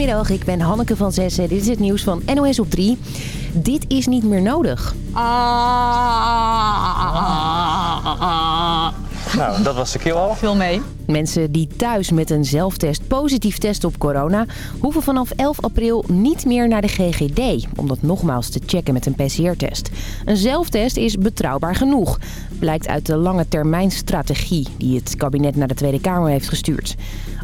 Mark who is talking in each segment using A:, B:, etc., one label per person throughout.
A: Goedemiddag, ik ben Hanneke van Zessen. Dit is het nieuws van NOS op 3. Dit is niet meer nodig.
B: Nou, dat was de keer al.
C: Veel mee.
A: Mensen die thuis met een zelftest positief testen op corona... hoeven vanaf 11 april niet meer naar de GGD... om dat nogmaals te checken met een PCR-test. Een zelftest is betrouwbaar genoeg. Blijkt uit de lange termijn strategie... die het kabinet naar de Tweede Kamer heeft gestuurd.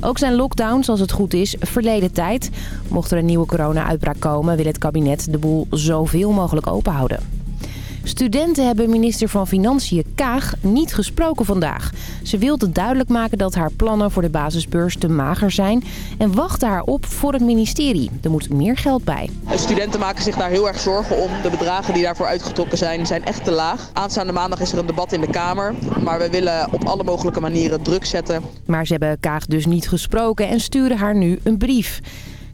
A: Ook zijn lockdowns, als het goed is, verleden tijd. Mocht er een nieuwe corona-uitbraak komen... wil het kabinet de boel zoveel mogelijk openhouden. Studenten hebben minister van Financiën Kaag niet gesproken vandaag. Ze wilde duidelijk maken dat haar plannen voor de basisbeurs te mager zijn... en wachtte haar op voor het ministerie. Er moet meer geld bij.
D: Studenten maken zich daar heel erg zorgen om. De bedragen die daarvoor uitgetrokken zijn, zijn echt te laag. Aanstaande maandag is er een debat in de Kamer. Maar we willen op alle mogelijke manieren druk zetten.
A: Maar ze hebben Kaag dus niet gesproken en sturen haar nu een brief.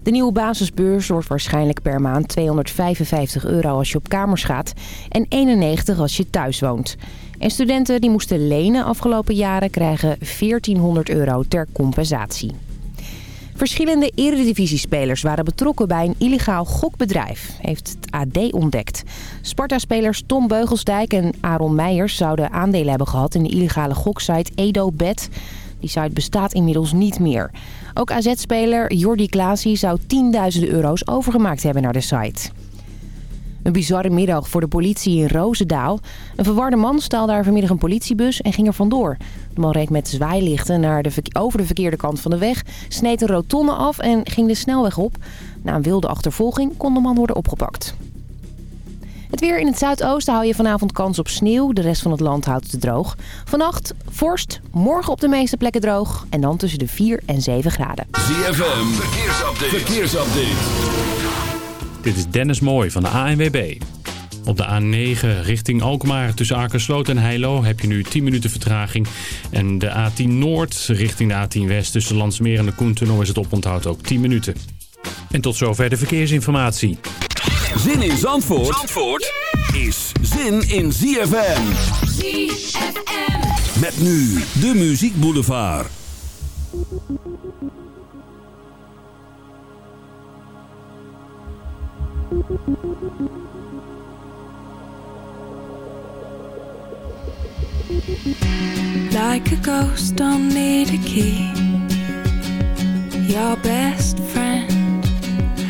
A: De nieuwe basisbeurs wordt waarschijnlijk per maand 255 euro als je op kamers gaat en 91 als je thuis woont. En studenten die moesten lenen afgelopen jaren krijgen 1400 euro ter compensatie. Verschillende eredivisiespelers waren betrokken bij een illegaal gokbedrijf, heeft het AD ontdekt. Sparta-spelers Tom Beugelsdijk en Aaron Meijers zouden aandelen hebben gehad in de illegale goksite EdoBet. Die site bestaat inmiddels niet meer. Ook AZ-speler Jordi Klaasie zou tienduizenden euro's overgemaakt hebben naar de site. Een bizarre middag voor de politie in Roosendaal. Een verwarde man stal daar vanmiddag een politiebus en ging er vandoor. De man reed met zwaailichten naar de over de verkeerde kant van de weg... sneed een rotonde af en ging de snelweg op. Na een wilde achtervolging kon de man worden opgepakt. Het weer in het zuidoosten hou je vanavond kans op sneeuw. De rest van het land houdt het droog. Vannacht vorst, morgen op de meeste plekken droog. En dan tussen de 4 en 7 graden.
E: ZFM, verkeersupdate. verkeersupdate.
F: Dit is Dennis Mooij van de ANWB. Op de A9 richting Alkmaar tussen Akersloot en Heilo heb je nu 10 minuten vertraging. En de A10 Noord richting de A10 West tussen Landsmeer en de Koentunnel is het oponthoud ook 10 minuten. En tot zover de verkeersinformatie.
E: Zin in Zandvoort, Zandvoort is zin in ZFM.
G: ZFM.
E: Met nu de Muziek Boulevard.
H: Like a ghost, don't need a key. Your best friend,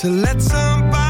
H: To
I: let somebody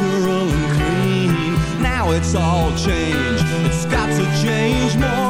J: natural and. Now it's all changed. It's got to change more.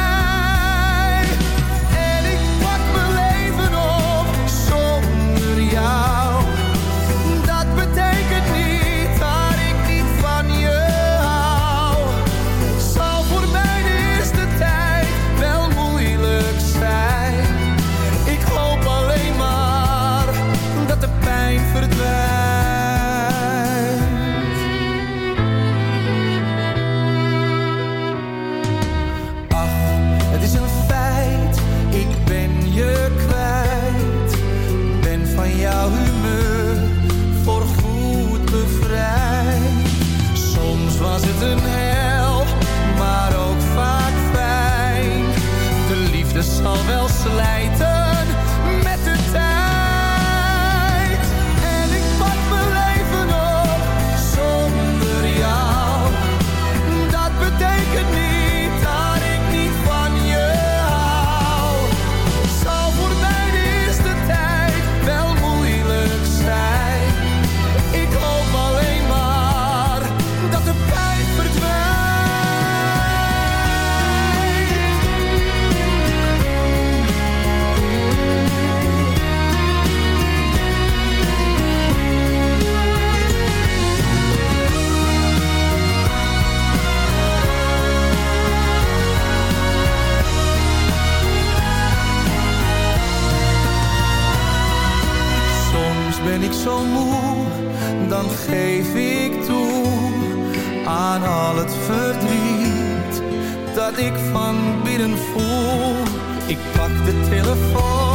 K: dan geef ik toe aan al het verdriet dat ik van binnen voel. Ik pak de telefoon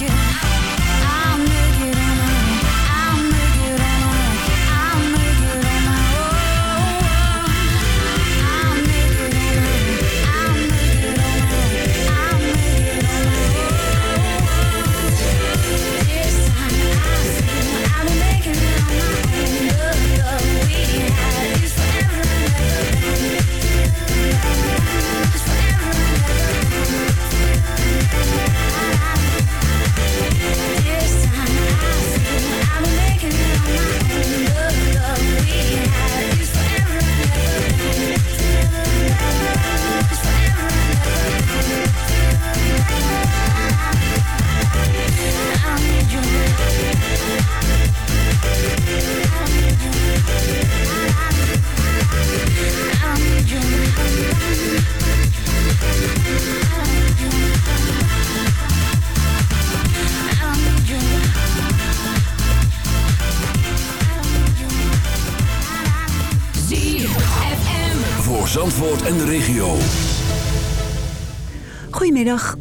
H: You.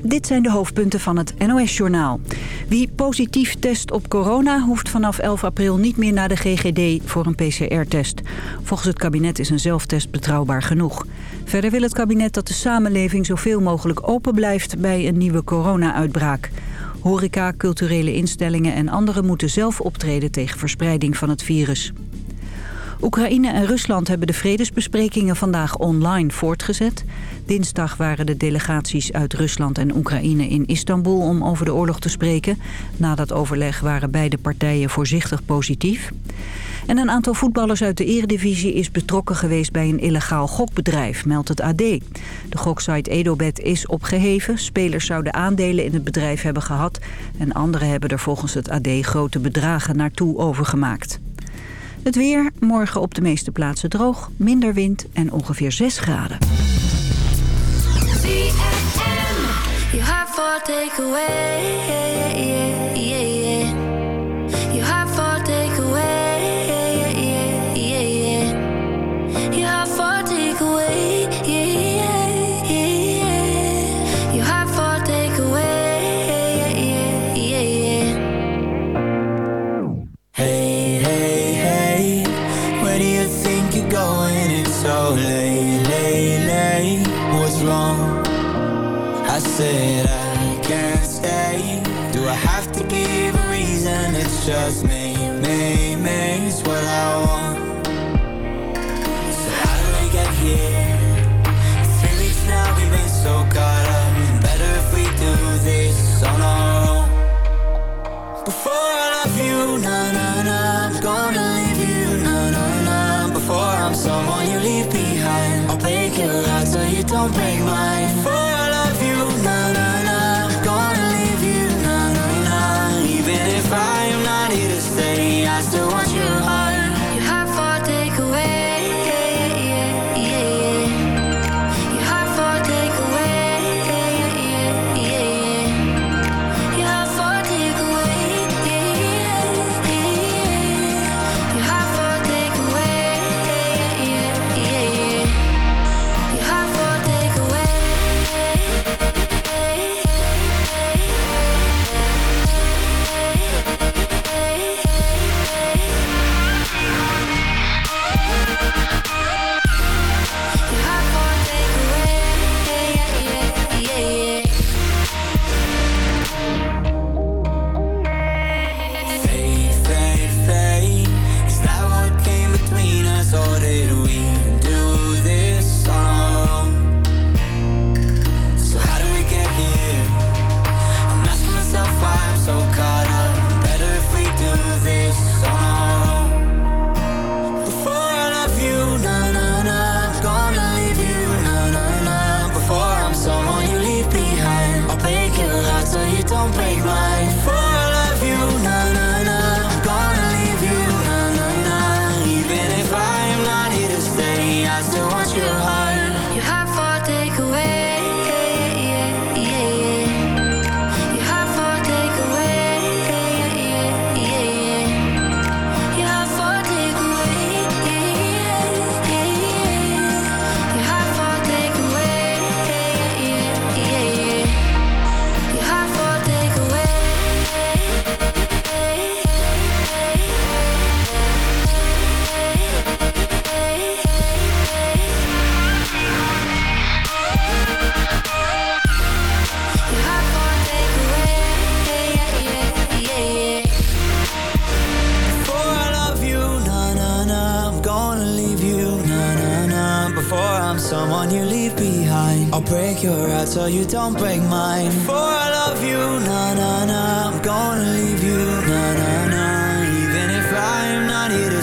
L: Dit zijn de hoofdpunten van het NOS-journaal. Wie positief test op corona hoeft vanaf 11 april niet meer naar de GGD voor een PCR-test. Volgens het kabinet is een zelftest betrouwbaar genoeg. Verder wil het kabinet dat de samenleving zoveel mogelijk open blijft bij een nieuwe corona-uitbraak. Horeca, culturele instellingen en anderen moeten zelf optreden tegen verspreiding van het virus. Oekraïne en Rusland hebben de vredesbesprekingen vandaag online voortgezet. Dinsdag waren de delegaties uit Rusland en Oekraïne in Istanbul om over de oorlog te spreken. Na dat overleg waren beide partijen voorzichtig positief. En een aantal voetballers uit de eredivisie is betrokken geweest bij een illegaal gokbedrijf, meldt het AD. De goksite Edobet is opgeheven. Spelers zouden aandelen in het bedrijf hebben gehad. En anderen hebben er volgens het AD grote bedragen naartoe overgemaakt. Het weer, morgen op de meeste plaatsen droog, minder wind en ongeveer 6 graden.
M: don't break my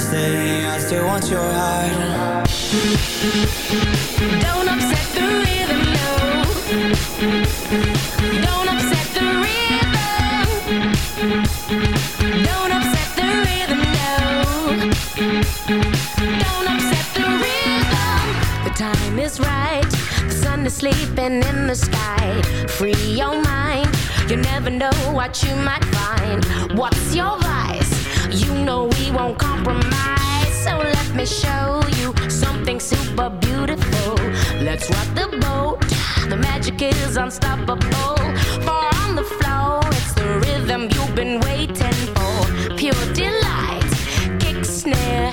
M: Thursday, I still want your heart.
K: Don't
N: upset the rhythm, no. Don't upset the rhythm. Don't upset the rhythm, no. Don't upset the rhythm. The time is right. The sun is sleeping in the sky. Free your mind. You never know what you might find. What's your vibe? You know we won't compromise, so let me show you something super beautiful. Let's rock the boat. The magic is unstoppable. Far on the floor, it's the rhythm you've been waiting for. Pure delight, kick snare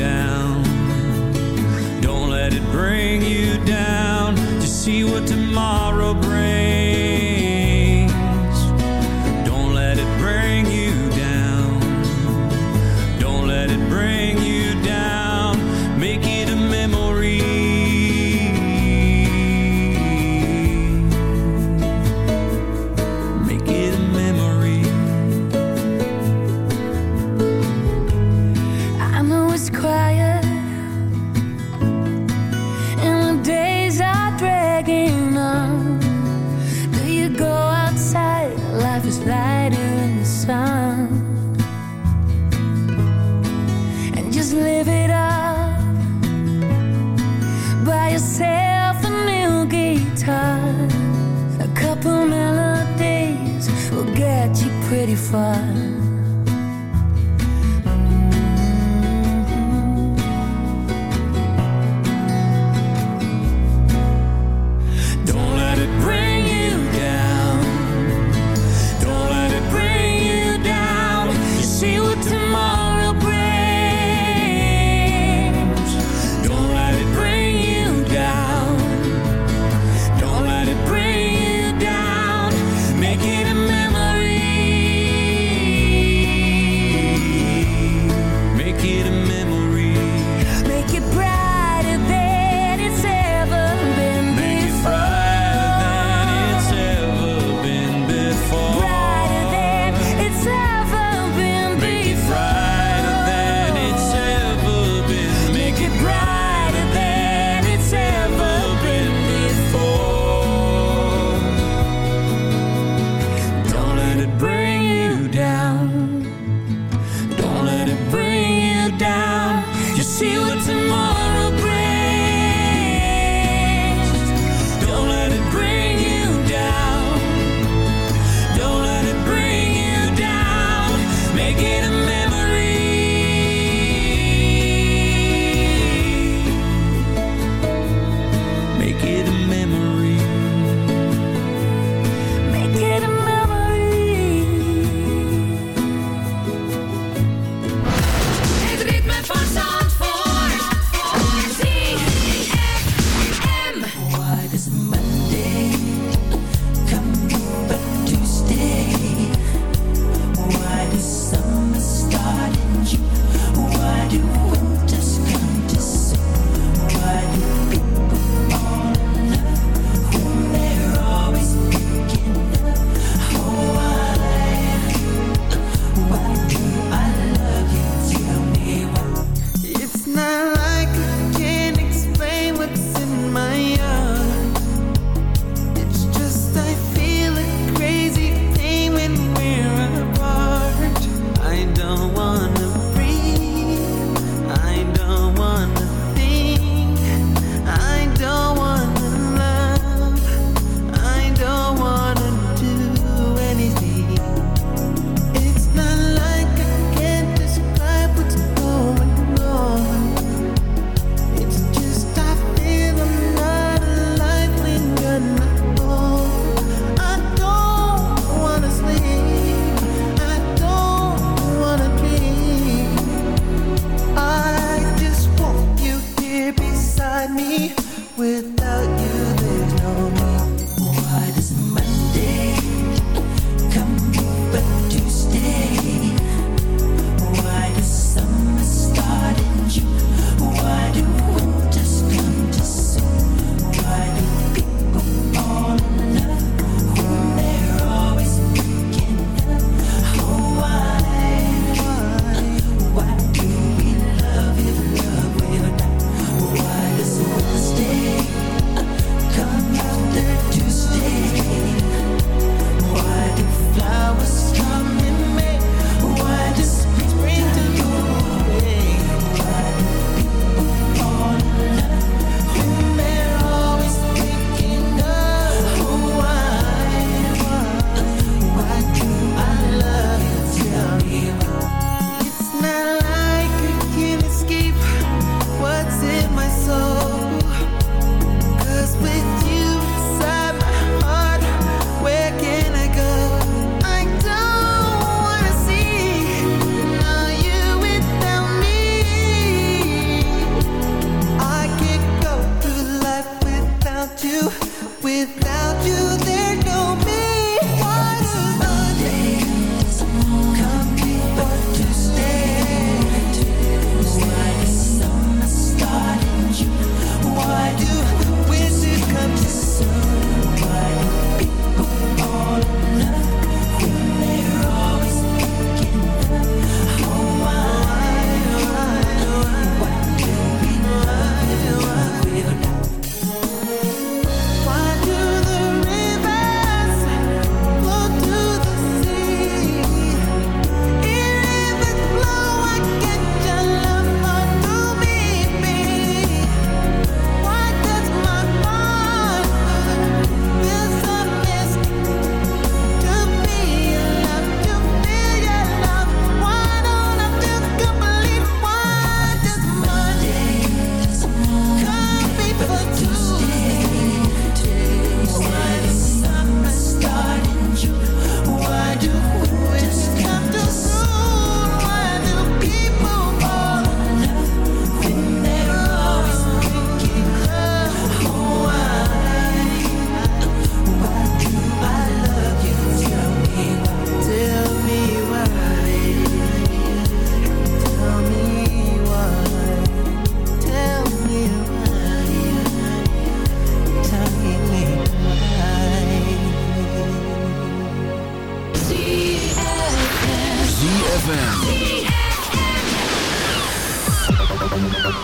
J: down. Don't let it bring you down to see what tomorrow brings.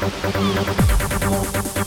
N: どどど
H: どどどどどどどど。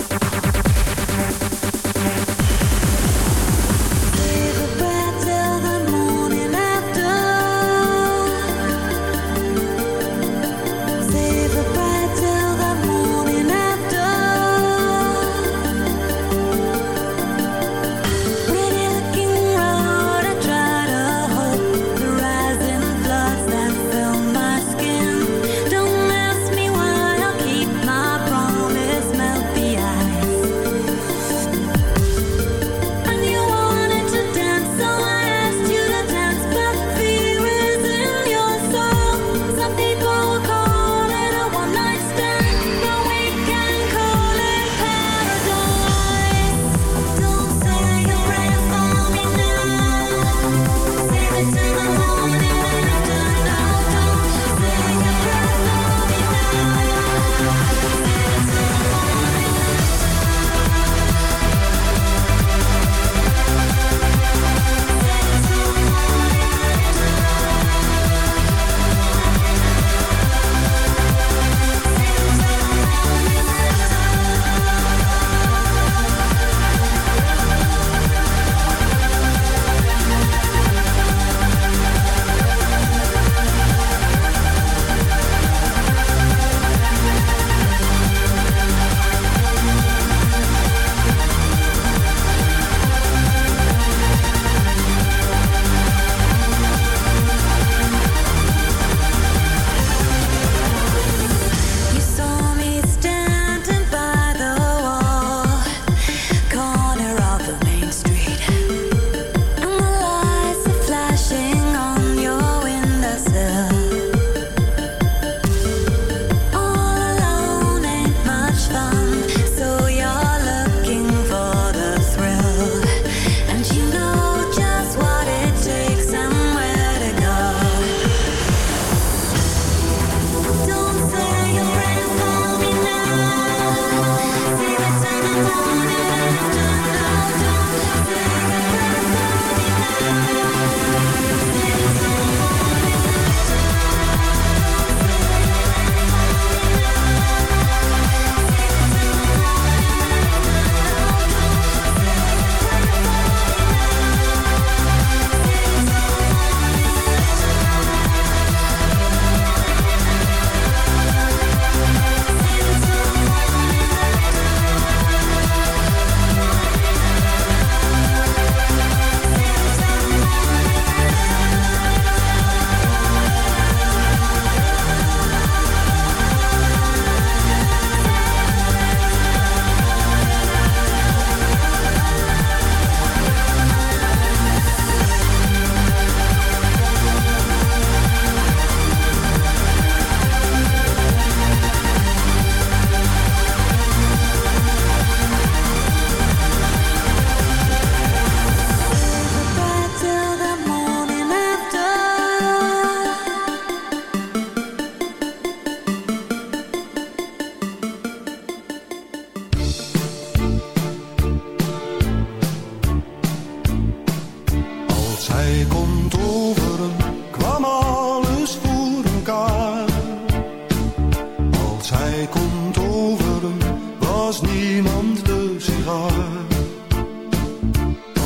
H: zij komt over hem, was niemand de sigaar.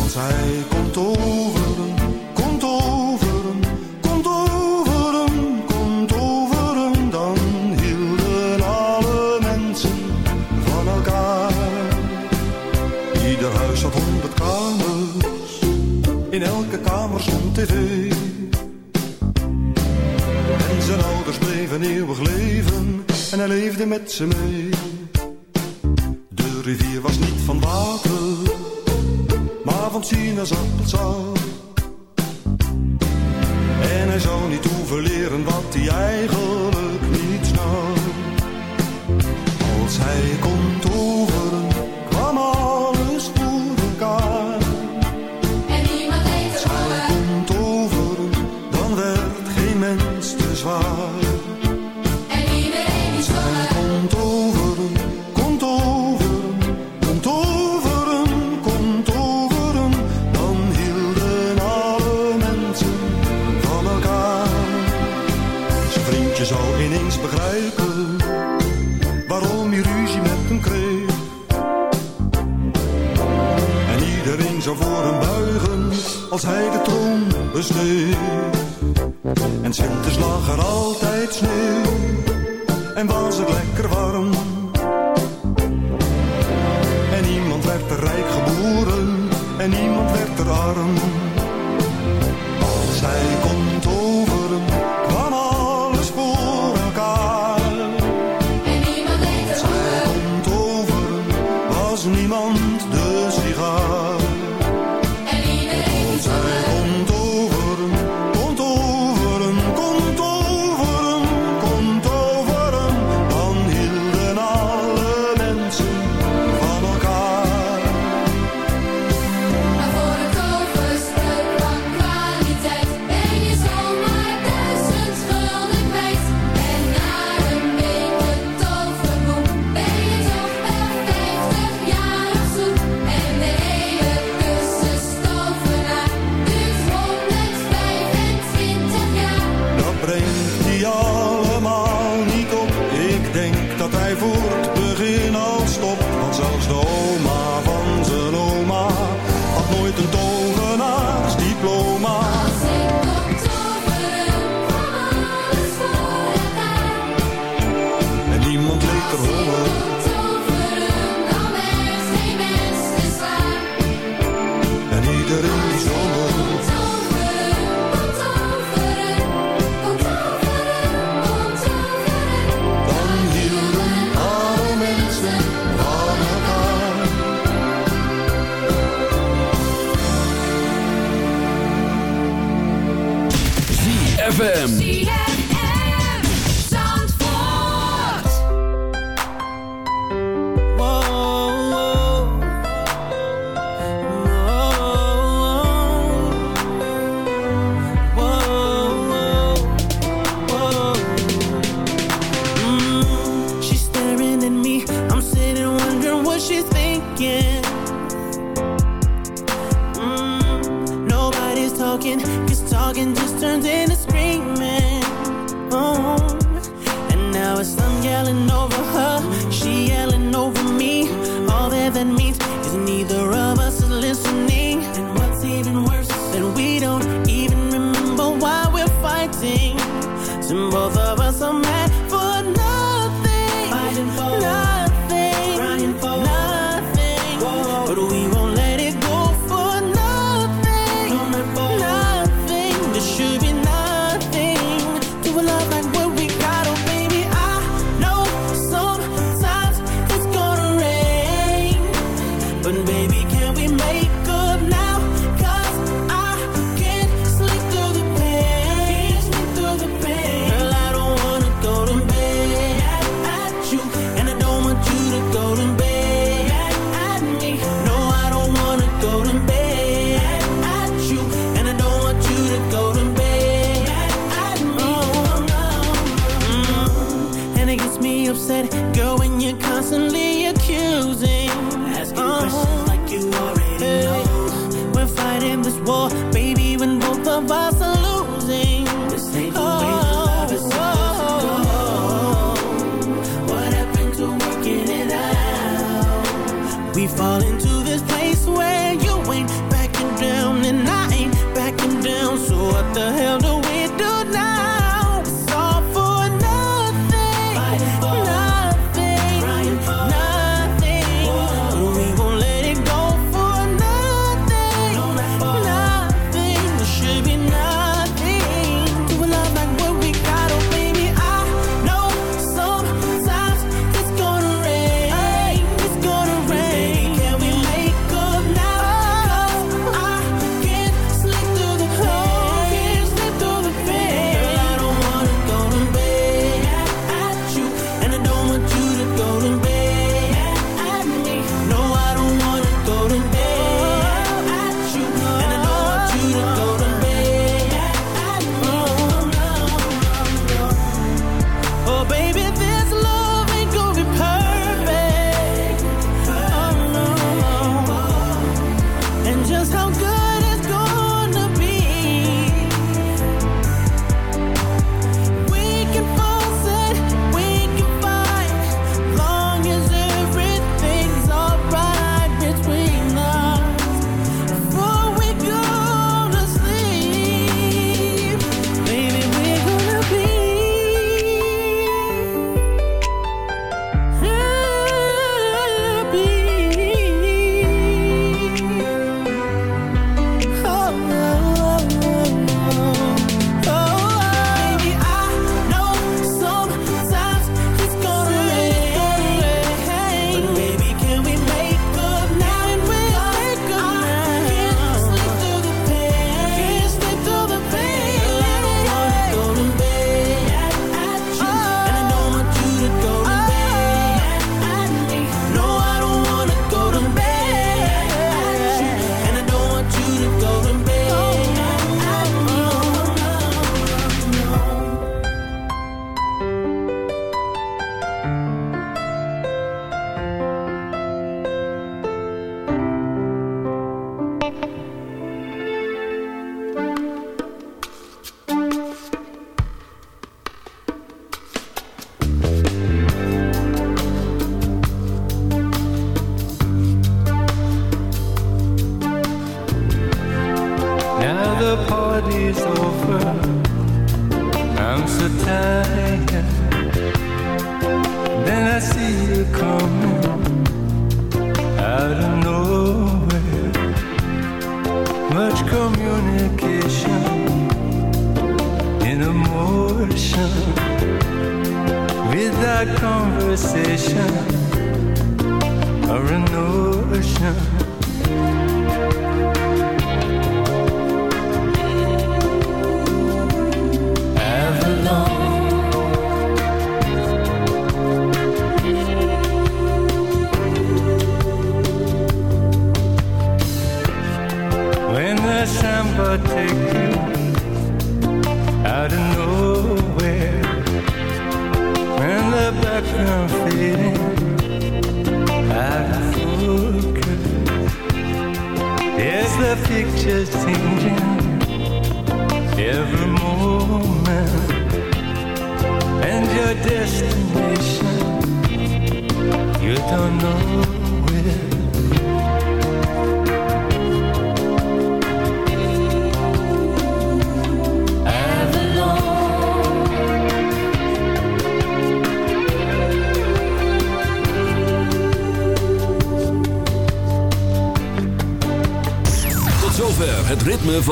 H: Als hij komt over hem, komt over hem, komt over hem, komt over hem, dan hielden alle mensen van elkaar. Ieder huis had honderd kamers, in elke kamer stond tv. En zijn ouders bleven eeuwig leven en hij leefde met ze mee. De rivier was niet van water, maar van sinaasappelsap.